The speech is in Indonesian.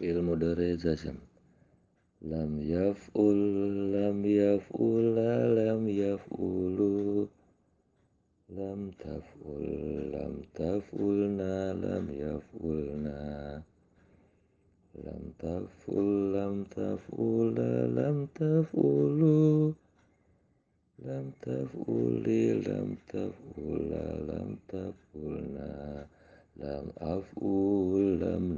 fil mudhari lam yaf'ul lam yaf'ul lam yaf'ulu. Lam taf'ul lam taf'ulna lam yaf'ulna. Lam taf'ul lam taf'ul lam taf'ulu. Lam taf'uli lam taf'ula lam taf'ulna. Lam af'ul lam